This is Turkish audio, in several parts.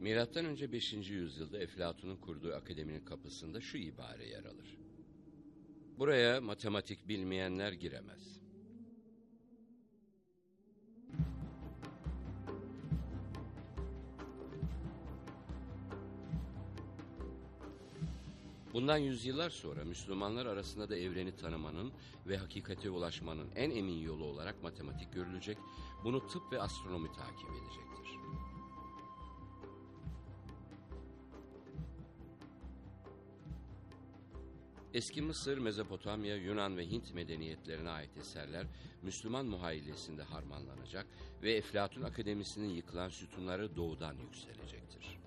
Milattan önce 5. yüzyılda Eflatun'un kurduğu akademinin kapısında şu ibare yer alır. Buraya matematik bilmeyenler giremez. Bundan yüzyıllar sonra Müslümanlar arasında da evreni tanımanın ve hakikate ulaşmanın en emin yolu olarak matematik görülecek, bunu tıp ve astronomi takip edecektir. Eski Mısır, Mezopotamya, Yunan ve Hint medeniyetlerine ait eserler Müslüman muhayyilesinde harmanlanacak ve Eflatun Akademisi'nin yıkılan sütunları doğudan yükselecektir.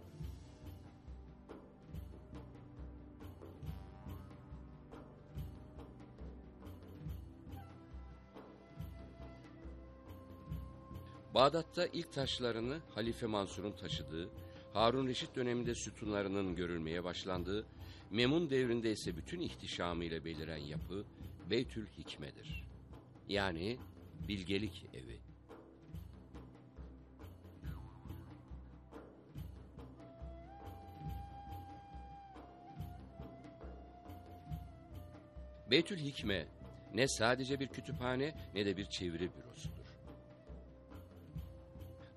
Bağdat'ta ilk taşlarını Halife Mansur'un taşıdığı, Harun Reşit döneminde sütunlarının görülmeye başlandığı, Memun devrinde ise bütün ihtişamıyla beliren yapı Beytül Hikme'dir. Yani bilgelik evi. Beytül Hikme ne sadece bir kütüphane ne de bir çeviri bürosudur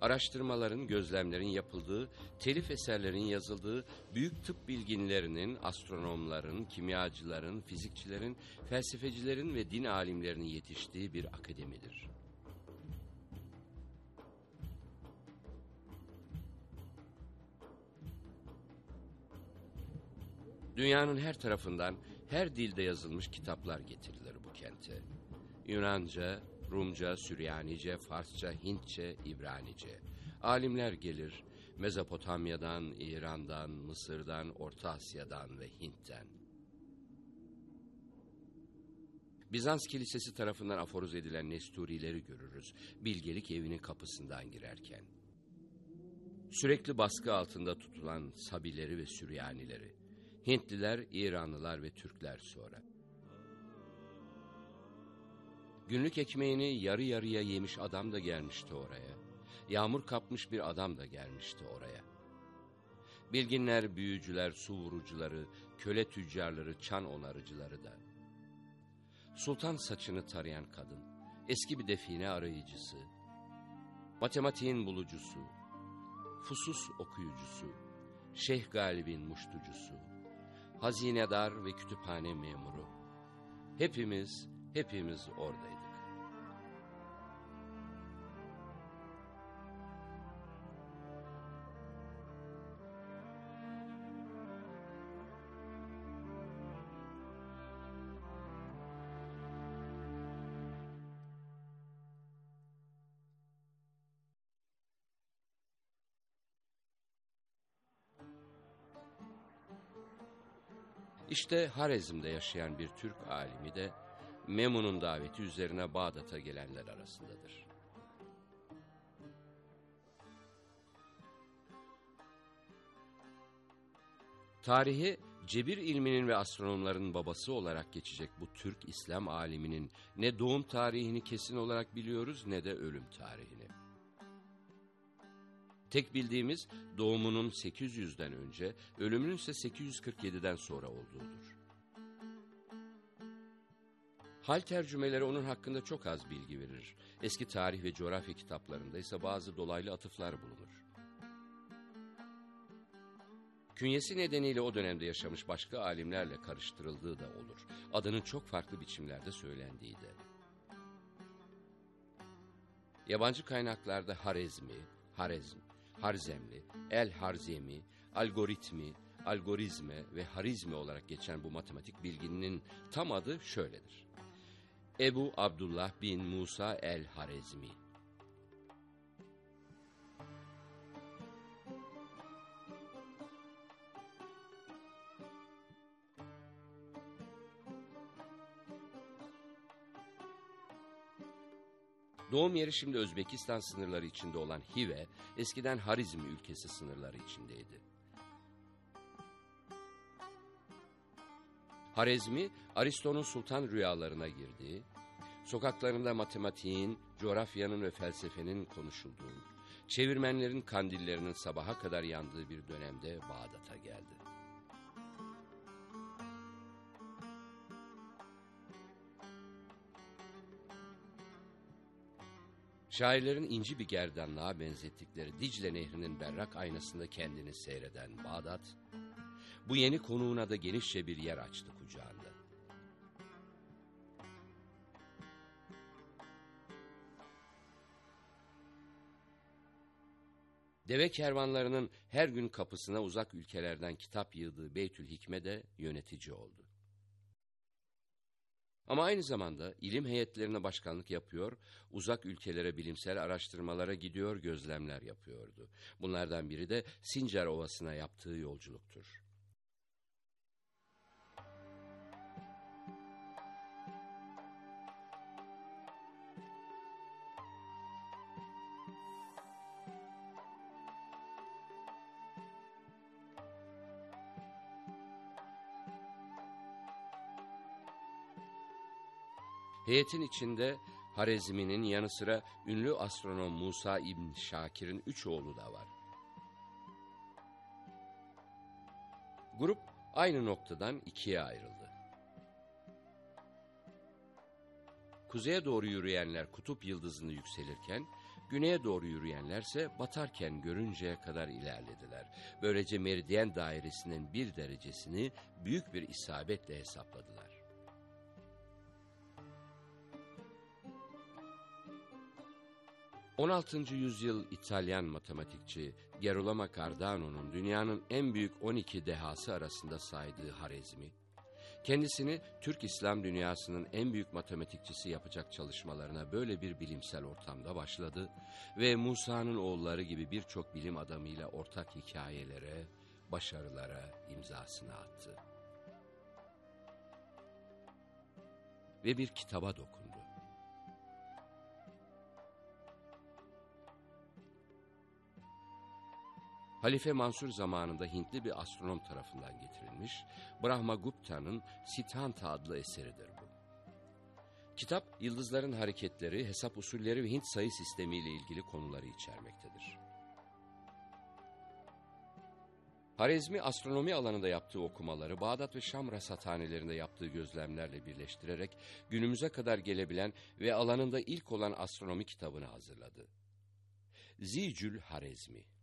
araştırmaların, gözlemlerin yapıldığı, telif eserlerin yazıldığı, büyük tıp bilginlerinin, astronomların, kimyacıların, fizikçilerin, felsefecilerin ve din alimlerinin yetiştiği bir akademidir. Dünyanın her tarafından, her dilde yazılmış kitaplar getirilir bu kente. Yunanca, Rumca, Süryanice, Farsça, Hintçe, İbranice. Alimler gelir Mezopotamya'dan, İran'dan, Mısır'dan, Orta Asya'dan ve Hint'ten. Bizans Kilisesi tarafından aforoz edilen Nesturileri görürüz bilgelik evinin kapısından girerken. Sürekli baskı altında tutulan Sabileri ve Süryanileri, Hintliler, İranlılar ve Türkler sonra. Günlük ekmeğini yarı yarıya yemiş adam da gelmişti oraya. Yağmur kapmış bir adam da gelmişti oraya. Bilginler, büyücüler, su vurucuları, köle tüccarları, çan onarıcıları da. Sultan saçını tarayan kadın, eski bir define arayıcısı, matematiğin bulucusu, fusus okuyucusu, Şeyh Galib'in muştucusu, hazinedar ve kütüphane memuru. Hepimiz, hepimiz oradayız. İşte Harezm'de yaşayan bir Türk alimi de Memun'un daveti üzerine Bağdat'a gelenler arasındadır. Tarihi cebir ilminin ve astronomların babası olarak geçecek bu Türk İslam aliminin ne doğum tarihini kesin olarak biliyoruz ne de ölüm tarihini. Tek bildiğimiz doğumunun 800'den önce, ölümünün ise 847'den sonra olduğudur. Hal tercümeleri onun hakkında çok az bilgi verir. Eski tarih ve coğrafya kitaplarında ise bazı dolaylı atıflar bulunur. Künyesi nedeniyle o dönemde yaşamış başka alimlerle karıştırıldığı da olur. Adının çok farklı biçimlerde söylendiği de. Yabancı kaynaklarda Harezmi, Harezm, Harzemli, El Harzemi, algoritmi, algorizme ve harizme olarak geçen bu matematik bilginin tam adı şöyledir. Ebu Abdullah bin Musa el Doğum yeri şimdi Özbekistan sınırları içinde olan Hive, eskiden Harizm ülkesi sınırları içindeydi. Harezmi, Aristo'nun sultan rüyalarına girdiği, sokaklarında matematiğin, coğrafyanın ve felsefenin konuşulduğu, çevirmenlerin kandillerinin sabaha kadar yandığı bir dönemde Bağdat'a geldi. Şairlerin inci bir gerdanlığa benzettikleri Dicle Nehri'nin berrak aynasında kendini seyreden Bağdat, bu yeni konuğuna da genişçe bir yer açtı kucağında. Deve kervanlarının her gün kapısına uzak ülkelerden kitap yığdığı Beytül Hikme de yönetici oldu. Ama aynı zamanda ilim heyetlerine başkanlık yapıyor, uzak ülkelere bilimsel araştırmalara gidiyor, gözlemler yapıyordu. Bunlardan biri de Sincar Ovası'na yaptığı yolculuktur. Heyetin içinde Harezmi'nin yanı sıra ünlü astronom Musa İbn Şakir'in üç oğlu da var. Grup aynı noktadan ikiye ayrıldı. Kuzeye doğru yürüyenler kutup yıldızını yükselirken, güneye doğru yürüyenlerse batarken görünceye kadar ilerlediler. Böylece meridyen dairesinin bir derecesini büyük bir isabetle hesapladılar. 16. yüzyıl İtalyan matematikçi Gerolamo Cardano'nun dünyanın en büyük 12 dehası arasında saydığı Harezmi, kendisini Türk İslam dünyasının en büyük matematikçisi yapacak çalışmalarına böyle bir bilimsel ortamda başladı ve Musa'nın oğulları gibi birçok bilim adamıyla ortak hikayelere, başarılara imzasını attı. Ve bir kitaba dokundu. Halife Mansur zamanında Hintli bir astronom tarafından getirilmiş, Brahma Gupta'nın Siddhanta adlı eseridir bu. Kitap, yıldızların hareketleri, hesap usulleri ve Hint sayı sistemiyle ilgili konuları içermektedir. Harezmi astronomi alanında yaptığı okumaları Bağdat ve Şam rasathanelerinde yaptığı gözlemlerle birleştirerek günümüze kadar gelebilen ve alanında ilk olan astronomi kitabını hazırladı. Zicül Harezmi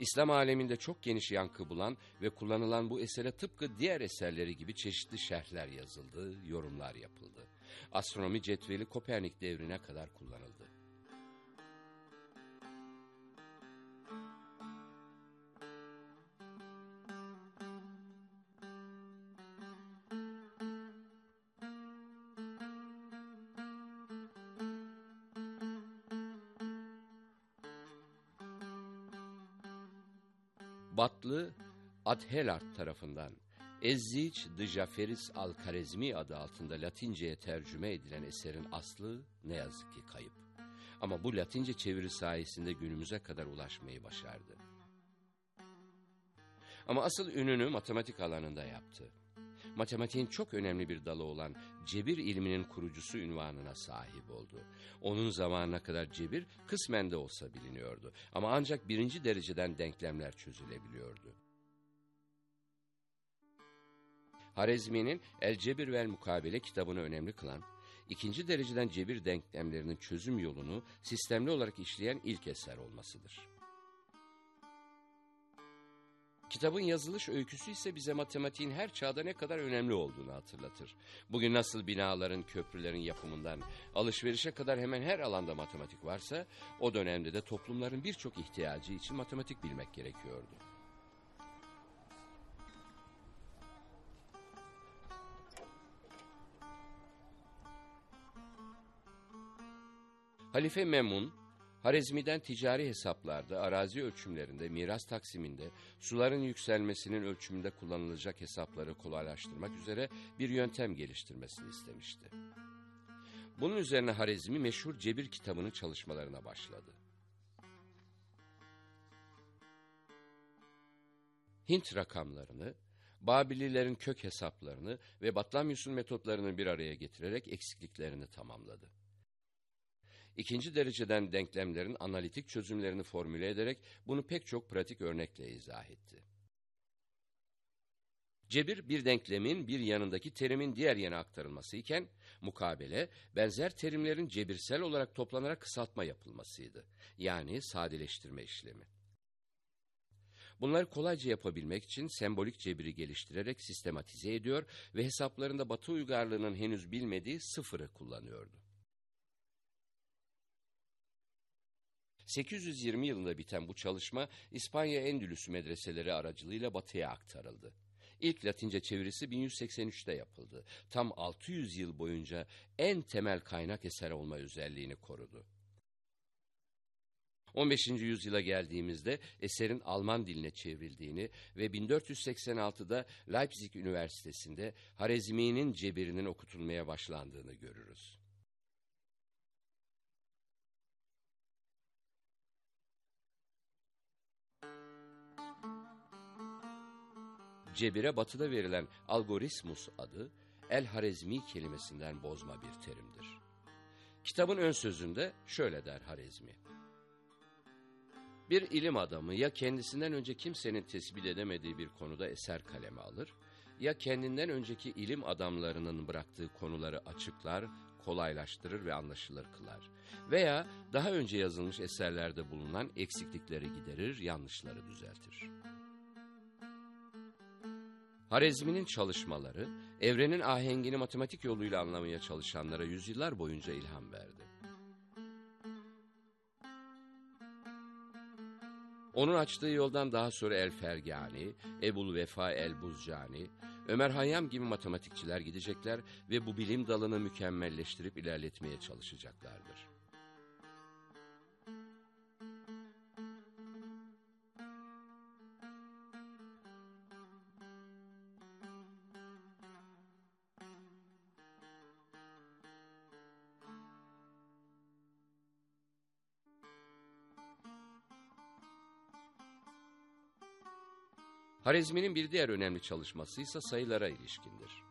İslam aleminde çok geniş yankı bulan ve kullanılan bu esere tıpkı diğer eserleri gibi çeşitli şerhler yazıldı, yorumlar yapıldı. Astronomi cetveli Kopernik devrine kadar kullanıldı. Adhelart tarafından Ezzic de Jaferis al-Karezmi adı altında Latince'ye tercüme edilen eserin aslı ne yazık ki kayıp. Ama bu Latince çeviri sayesinde günümüze kadar ulaşmayı başardı. Ama asıl ününü matematik alanında yaptı. Matematiğin çok önemli bir dalı olan cebir ilminin kurucusu ünvanına sahip oldu. Onun zamanına kadar cebir kısmen de olsa biliniyordu. Ama ancak birinci dereceden denklemler çözülebiliyordu. Harezmi'nin El Cebir vel Mukabele kitabını önemli kılan, ikinci dereceden cebir denklemlerinin çözüm yolunu sistemli olarak işleyen ilk eser olmasıdır. Kitabın yazılış öyküsü ise bize matematiğin her çağda ne kadar önemli olduğunu hatırlatır. Bugün nasıl binaların, köprülerin yapımından alışverişe kadar hemen her alanda matematik varsa, o dönemde de toplumların birçok ihtiyacı için matematik bilmek gerekiyordu. Halife Memun, Harezmi'den ticari hesaplarda, arazi ölçümlerinde, miras taksiminde, suların yükselmesinin ölçümünde kullanılacak hesapları kolaylaştırmak üzere bir yöntem geliştirmesini istemişti. Bunun üzerine Harezmi meşhur Cebir kitabının çalışmalarına başladı. Hint rakamlarını Babililerin kök hesaplarını ve Batlamyus'un metotlarını bir araya getirerek eksikliklerini tamamladı. İkinci dereceden denklemlerin analitik çözümlerini formüle ederek bunu pek çok pratik örnekle izah etti. Cebir bir denklemin bir yanındaki terimin diğer yana aktarılması iken, mukabele benzer terimlerin cebirsel olarak toplanarak kısaltma yapılmasıydı. Yani sadeleştirme işlemi. Bunları kolayca yapabilmek için sembolik cebiri geliştirerek sistematize ediyor ve hesaplarında Batı uygarlığının henüz bilmediği sıfırı kullanıyordu. 820 yılında biten bu çalışma İspanya Endülüsü medreseleri aracılığıyla batıya aktarıldı. İlk Latince çevirisi 1183'te yapıldı. Tam 600 yıl boyunca en temel kaynak eser olma özelliğini korudu. 15. yüzyıla geldiğimizde eserin Alman diline çevrildiğini ve 1486'da Leipzig Üniversitesi'nde Harezmi'nin cebirinin okutulmaya başlandığını görürüz. Cebire batıda verilen algorismus adı El-Harezmi kelimesinden bozma bir terimdir. Kitabın ön sözünde şöyle der Harezmi. Bir ilim adamı ya kendisinden önce kimsenin tespit edemediği bir konuda eser kaleme alır, ya kendinden önceki ilim adamlarının bıraktığı konuları açıklar, kolaylaştırır ve anlaşılır kılar. Veya daha önce yazılmış eserlerde bulunan eksiklikleri giderir, yanlışları düzeltir. Harezmi'nin çalışmaları, evrenin ahengini matematik yoluyla anlamaya çalışanlara yüzyıllar boyunca ilham verdi. Onun açtığı yoldan daha sonra El Fergani, Ebul Vefa El Buzcani, Ömer Hayyam gibi matematikçiler gidecekler ve bu bilim dalını mükemmelleştirip ilerletmeye çalışacaklardır. Harizmi'nin bir diğer önemli çalışması ise sayılara ilişkindir.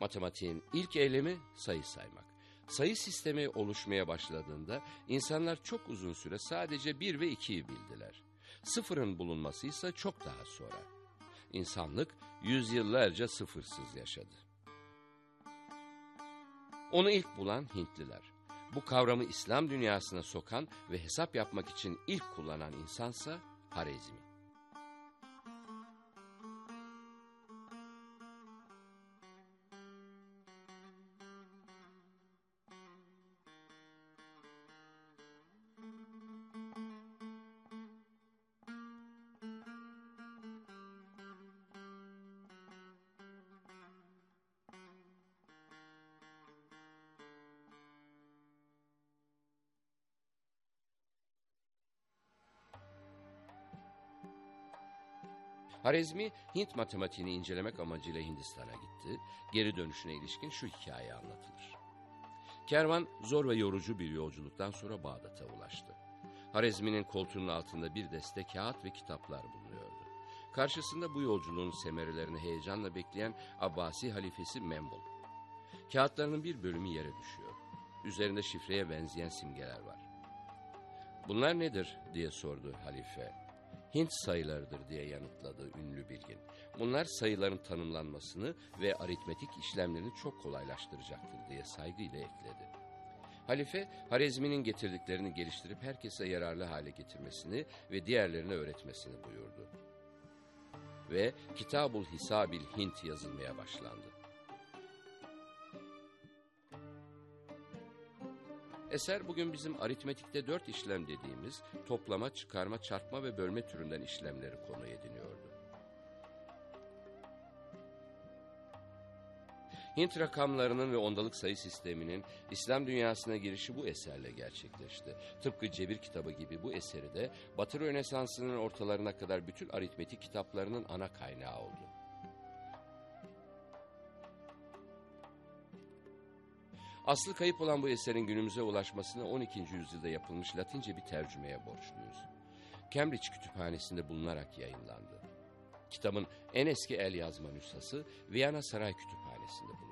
Matematiğin ilk eylemi sayı saymak. Sayı sistemi oluşmaya başladığında insanlar çok uzun süre sadece bir ve ikiyi bildiler. Sıfırın bulunması ise çok daha sonra. İnsanlık yüzyıllarca sıfırsız yaşadı. Onu ilk bulan Hintliler. Bu kavramı İslam dünyasına sokan ve hesap yapmak için ilk kullanan insansa Harizmi. Harezmi, Hint matematiğini incelemek amacıyla Hindistan'a gitti. Geri dönüşüne ilişkin şu hikaye anlatılır. Kervan zor ve yorucu bir yolculuktan sonra Bağdat'a ulaştı. Harezmi'nin koltuğunun altında bir deste kağıt ve kitaplar bulunuyordu. Karşısında bu yolculuğun semerelerini heyecanla bekleyen Abbasi halifesi Membol. Kağıtlarının bir bölümü yere düşüyor. Üzerinde şifreye benzeyen simgeler var. Bunlar nedir diye sordu halife. Hint sayılarıdır diye yanıtladı ünlü bilgin. Bunlar sayıların tanımlanmasını ve aritmetik işlemlerini çok kolaylaştıracaktır diye saygıyla ekledi. Halife, Harezmi'nin getirdiklerini geliştirip herkese yararlı hale getirmesini ve diğerlerine öğretmesini buyurdu. Ve Kitabul Hisabil Hint yazılmaya başlandı. Eser bugün bizim aritmetikte dört işlem dediğimiz toplama, çıkarma, çarpma ve bölme türünden işlemleri konu ediniyordu. Hint rakamlarının ve ondalık sayı sisteminin İslam dünyasına girişi bu eserle gerçekleşti. Tıpkı Cebir kitabı gibi bu eseri de Batı Rönesansı'nın ortalarına kadar bütün aritmetik kitaplarının ana kaynağı oldu. Aslı kayıp olan bu eserin günümüze ulaşmasına 12. yüzyılda yapılmış Latince bir tercümeye borçluyuz. Cambridge Kütüphanesi'nde bulunarak yayınlandı. Kitabın en eski el yazma nüshası Viyana Saray Kütüphanesi'nde bulunuyor.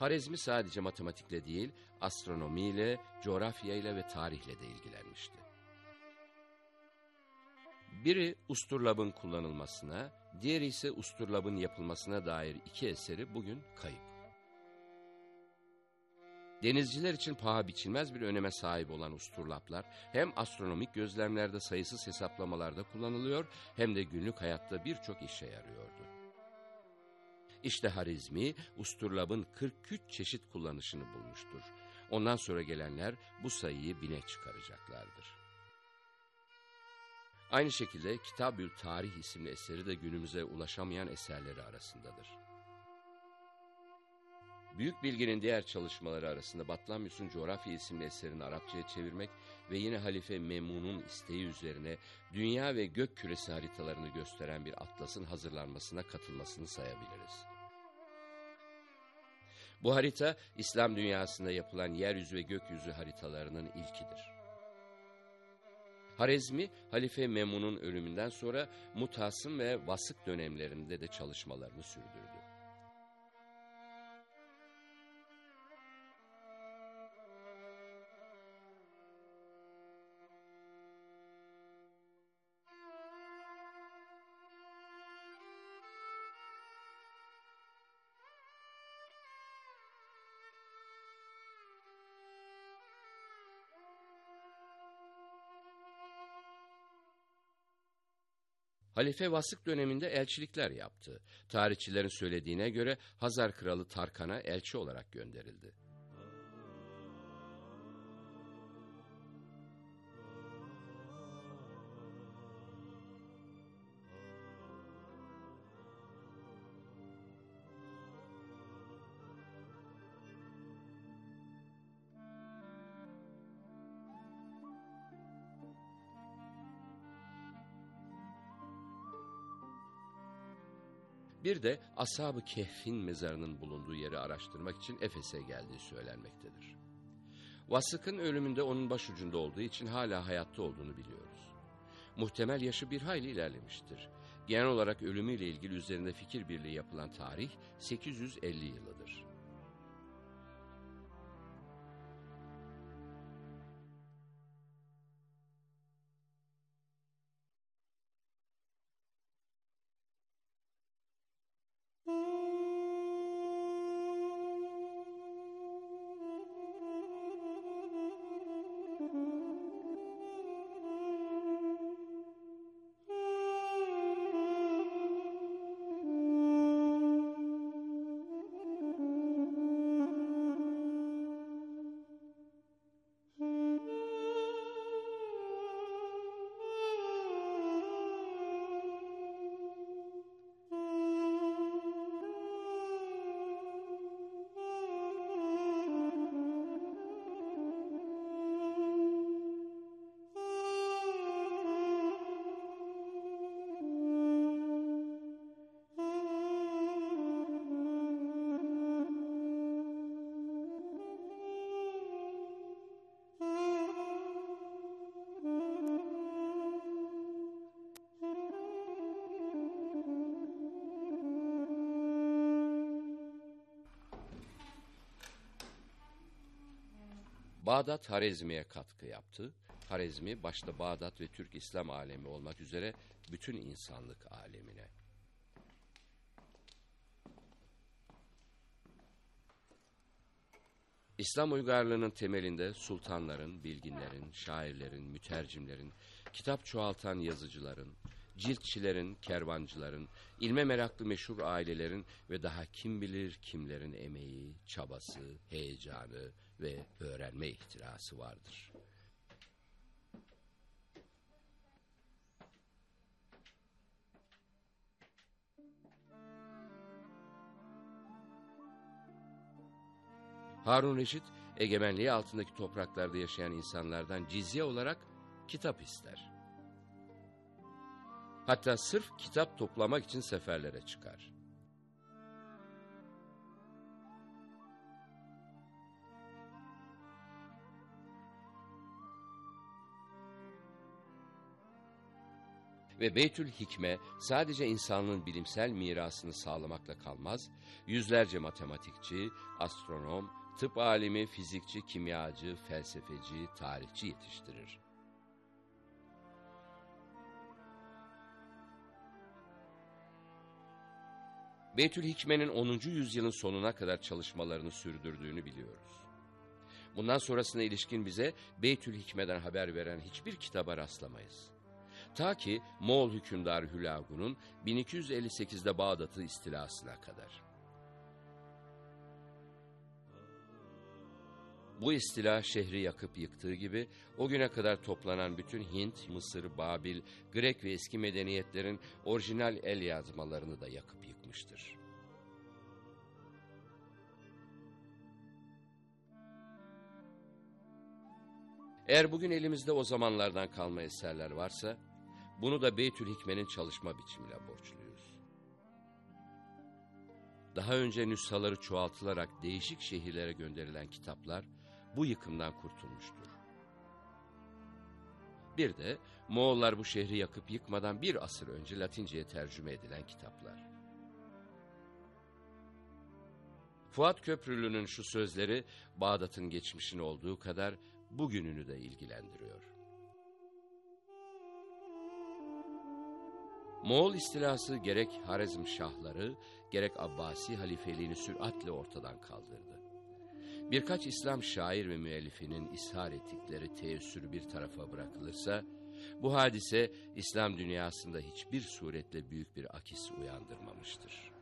Harezmi sadece matematikle değil, astronomiyle, coğrafyayla ve tarihle de ilgilenmişti. Biri usturlabın kullanılmasına, diğeri ise usturlabın yapılmasına dair iki eseri bugün kayıp. Denizciler için paha biçilmez bir öneme sahip olan usturlaplar hem astronomik gözlemlerde sayısız hesaplamalarda kullanılıyor hem de günlük hayatta birçok işe yarıyordu. İşte Harizmi, usturlabın 43 çeşit kullanışını bulmuştur. Ondan sonra gelenler bu sayıyı bine çıkaracaklardır. Aynı şekilde Kitabül Tarih isimli eseri de günümüze ulaşamayan eserleri arasındadır. Büyük Bilgin'in diğer çalışmaları arasında Batlamyus'un Coğrafya isimli eserini Arapçaya çevirmek ve yine Halife Memun'un isteği üzerine dünya ve gök küresi haritalarını gösteren bir atlasın hazırlanmasına katılmasını sayabiliriz. Bu harita İslam dünyasında yapılan yeryüzü ve gökyüzü haritalarının ilkidir. Harezmi, Halife Memun'un ölümünden sonra Mutasım ve Vasık dönemlerinde de çalışmalarını sürdürdü. Halife Vasık döneminde elçilikler yaptı. Tarihçilerin söylediğine göre Hazar Kralı Tarkan'a elçi olarak gönderildi. Bir de Ashab-ı Kehf'in mezarının bulunduğu yeri araştırmak için Efes'e geldiği söylenmektedir. Vasık'ın ölümünde onun başucunda olduğu için hala hayatta olduğunu biliyoruz. Muhtemel yaşı bir hayli ilerlemiştir. Genel olarak ölümüyle ilgili üzerinde fikir birliği yapılan tarih 850 yılıdır. Bağdat Harezmi'ye katkı yaptı. Harezmi başta Bağdat ve Türk İslam alemi olmak üzere bütün insanlık alemine. İslam uygarlığının temelinde sultanların, bilginlerin, şairlerin, mütercimlerin, kitap çoğaltan yazıcıların, ciltçilerin, kervancıların, ilme meraklı meşhur ailelerin ve daha kim bilir kimlerin emeği, çabası, heyecanı ve öğrenme ihtirası vardır. Harun Reşit, egemenliği altındaki topraklarda yaşayan insanlardan cizye olarak kitap ister. Hatta sırf kitap toplamak için seferlere çıkar. Ve Beytül Hikme sadece insanlığın bilimsel mirasını sağlamakla kalmaz, yüzlerce matematikçi, astronom, tıp alimi, fizikçi, kimyacı, felsefeci, tarihçi yetiştirir. Beytül Hikme'nin 10. yüzyılın sonuna kadar çalışmalarını sürdürdüğünü biliyoruz. Bundan sonrasına ilişkin bize Beytül Hikme'den haber veren hiçbir kitaba rastlamayız. Ta ki Moğol hükümdarı Hülagu'nun 1258'de Bağdat'ı istilasına kadar. Bu istila şehri yakıp yıktığı gibi o güne kadar toplanan bütün Hint, Mısır, Babil, Grek ve eski medeniyetlerin orijinal el yazmalarını da yakıp yıkmıştır. Eğer bugün elimizde o zamanlardan kalma eserler varsa, bunu da Beytül Hikme'nin çalışma biçimine borçluyuz. Daha önce nüshaları çoğaltılarak değişik şehirlere gönderilen kitaplar bu yıkımdan kurtulmuştur. Bir de Moğollar bu şehri yakıp yıkmadan bir asır önce Latinceye tercüme edilen kitaplar. Fuat Köprülü'nün şu sözleri Bağdat'ın geçmişini olduğu kadar bugününü de ilgilendiriyor. Moğol istilası gerek Harezm Şahları gerek Abbasi halifeliğini süratle ortadan kaldırdı. Birkaç İslam şair ve müellifinin ishar ettikleri teessürü bir tarafa bırakılırsa, bu hadise İslam dünyasında hiçbir suretle büyük bir akis uyandırmamıştır.